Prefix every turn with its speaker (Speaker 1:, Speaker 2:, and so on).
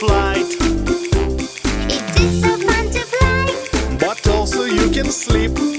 Speaker 1: flight.
Speaker 2: It is so fun to fly.
Speaker 1: But also you can sleep.